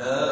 Uh...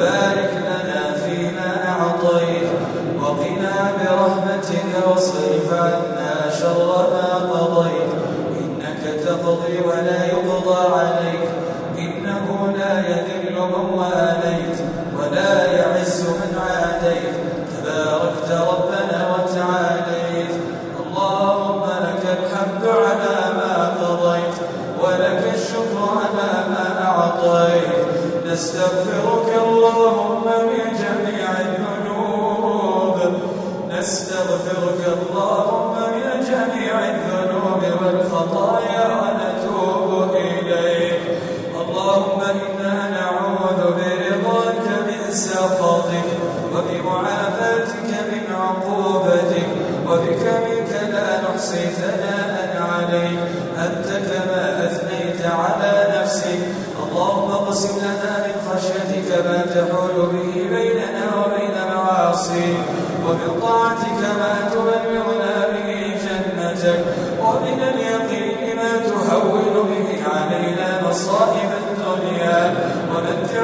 وبارك لنا فيما أعطيت وقنا برحمتك واصرف عنا شر ما قضيت. إنك تقضي ولا يقضى عليك.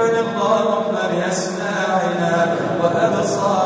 كان الله رحمن أسماعنا وأبصارنا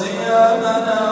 اللهم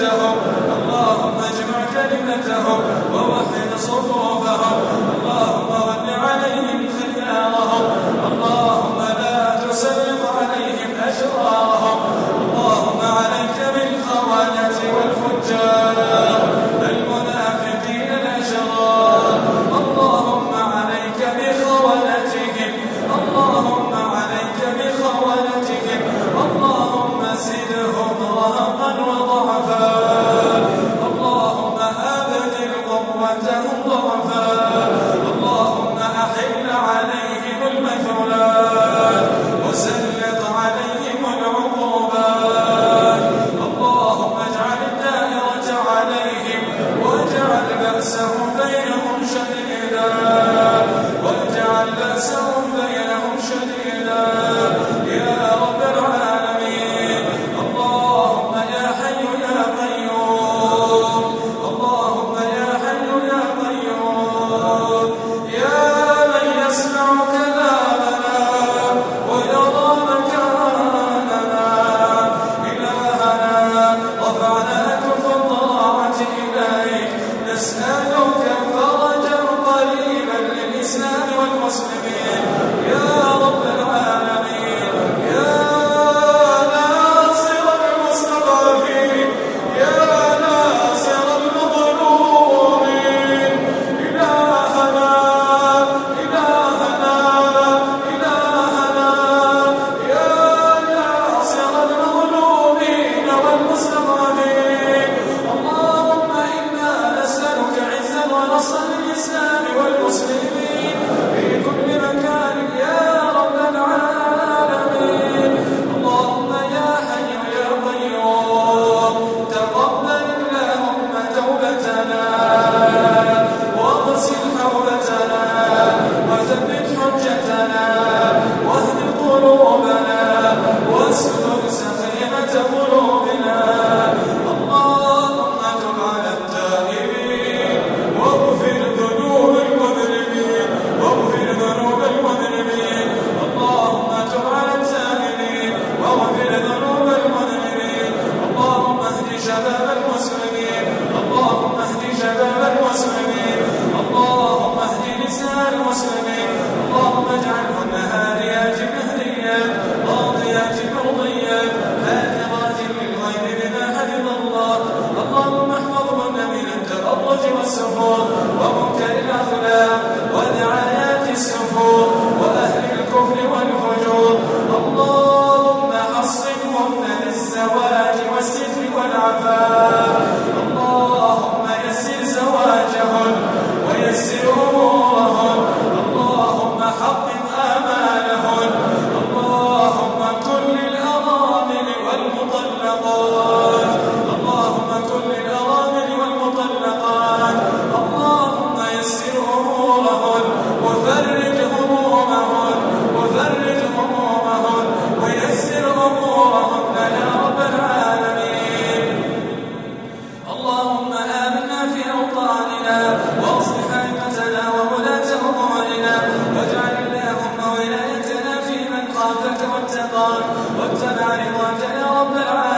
كلمتهم. اللهم اجمع كلمتهم. واتبع رضاك يا رب العالمين.